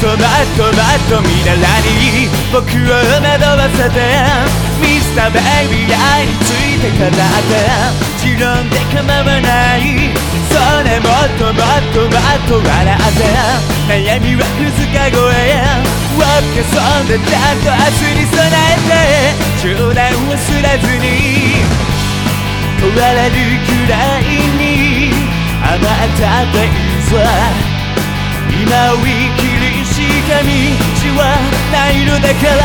ともっともっと見習い僕を惑わせてミスターベイビー愛について語って持論で構わないそれもっともっともっと笑って悩みはくずか声を消そんでちゃんと明日に備えて冗談を忘れずに壊れるくらいにあなたといざ今を生きるしか道はないのだから。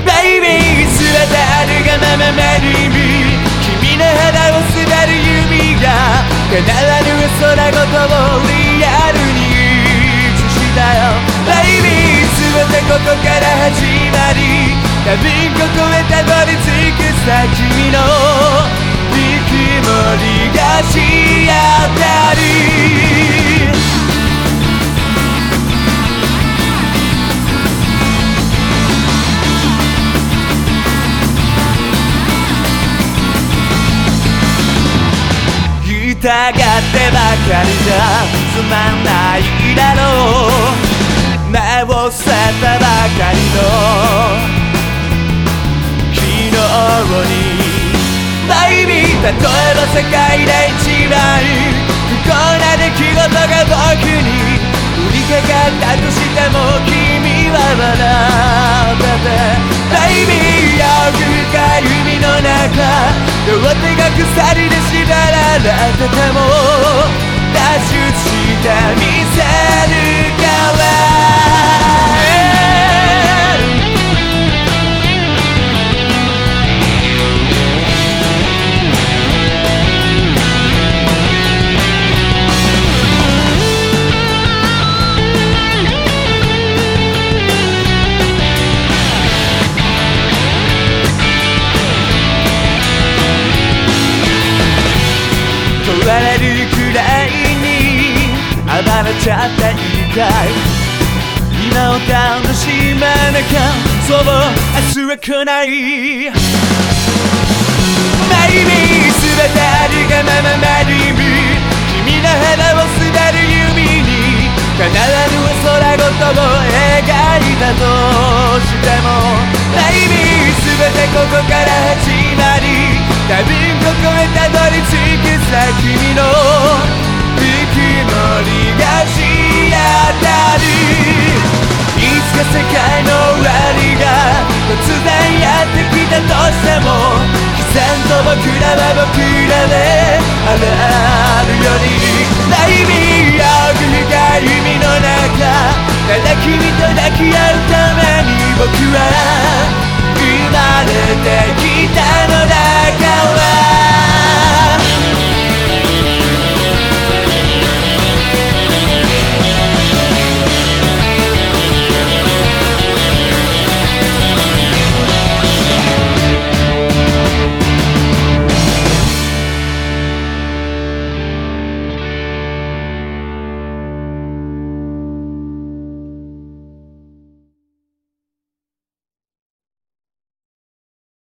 ベイビー全てあるがままメリー君の肌を滑る指が叶わぬ空ごとをリアルに映したよ。ベイビー全てここから始まり。多分ここへたどり着くさ君の。疑ってばかりじゃつまんないだろう。目を捨てたばかりの。昨日に。バイビー例えば世界で一番。不幸な出来事が僕に降りかかったとしても君はまだだってバイビー奥深い海の中両手がれちゃっていいかい今を楽しまなきゃそう明日は来ない Maybe 全てあるがままマリブ君の肌を滑る指に叶わぬ空ごとを描いたとしても Maybe 全てここから始まり多分ここへたどり着くさ君のしても毅然と僕らは僕らであらるようにライビー奥深い海の中ただ君と抱き合うために僕は生まれてきたのだ。